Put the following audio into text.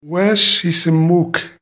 Where is he's a mook.